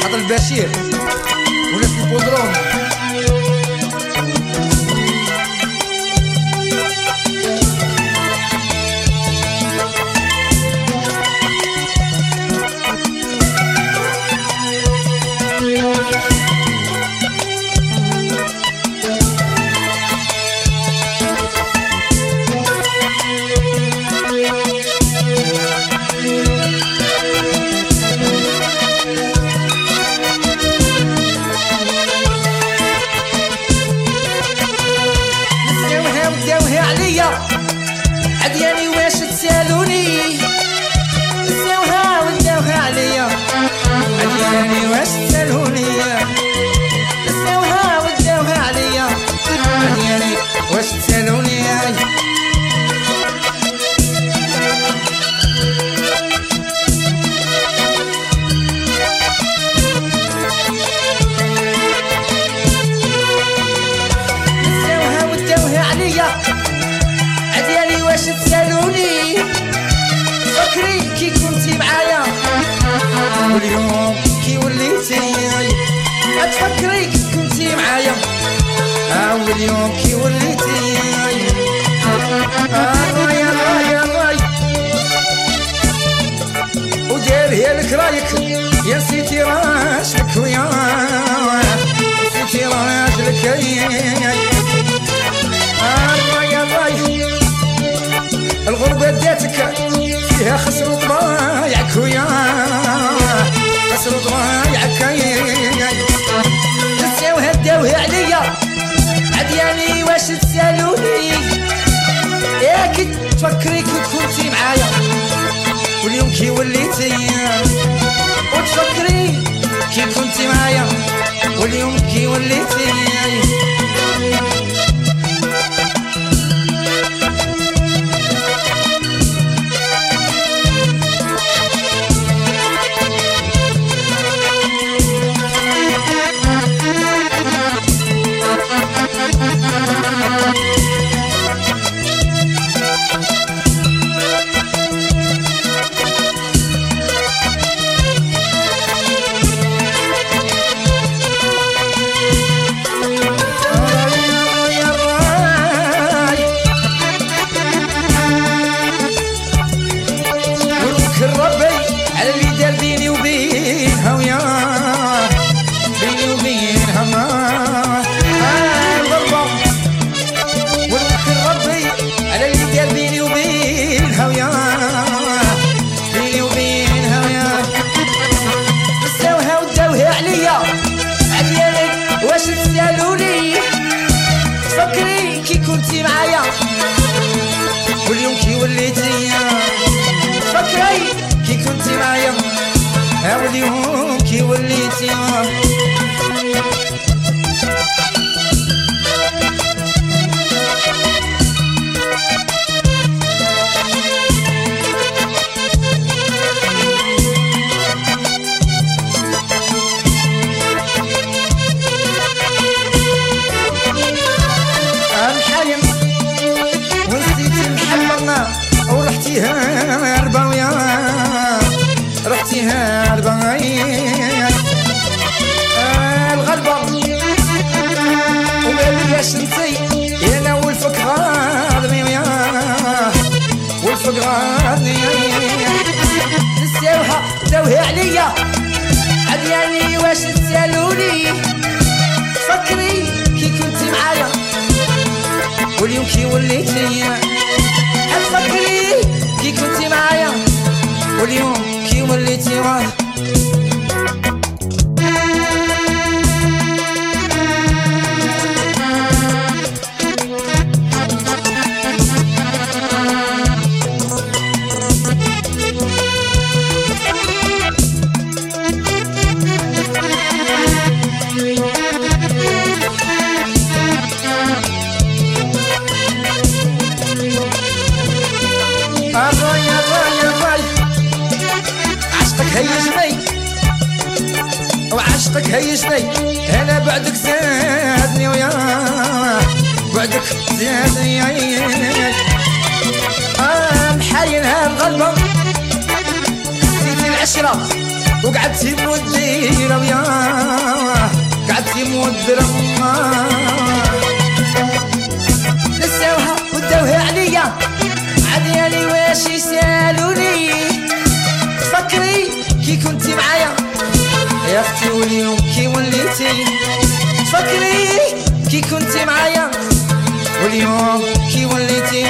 Atë Bashir, unë s'u podron. عدياني واش تسالوني واش تسالوني فكري كي كنتي معايا. واليوم كي وليتي تفكري كي كنتي معايا. ها واليوم كي وليتي آه لك رايك يا نسيتي راجلك ويا نسيتي راجلك كي تفكري كي كنتي معايا. واليوم كي وليتي وتفكري كي كنتي معايا. واليوم كي وليتي كنتي معايا واليوم كي وليتي فكري كي كنتي معايا واليوم كي وليتي ورحتي هاربة ويا رحتي آه، الغربة وبالي شنتي أنا والفك غاضني ويا والفك غاضني. نساوها داوها عليا. عدياني واش تسالوني فكري كي كنتي معايا. واليوم كي وليتي واليوم كي وليتي واه وعشقك هيجني أنا بعدك زادني ويا بعدك زادني. آه محاين هالغلبة نسيتي العشرة وقعدتي بوديرة ويا الدرما نساوها واليوم كي وليتي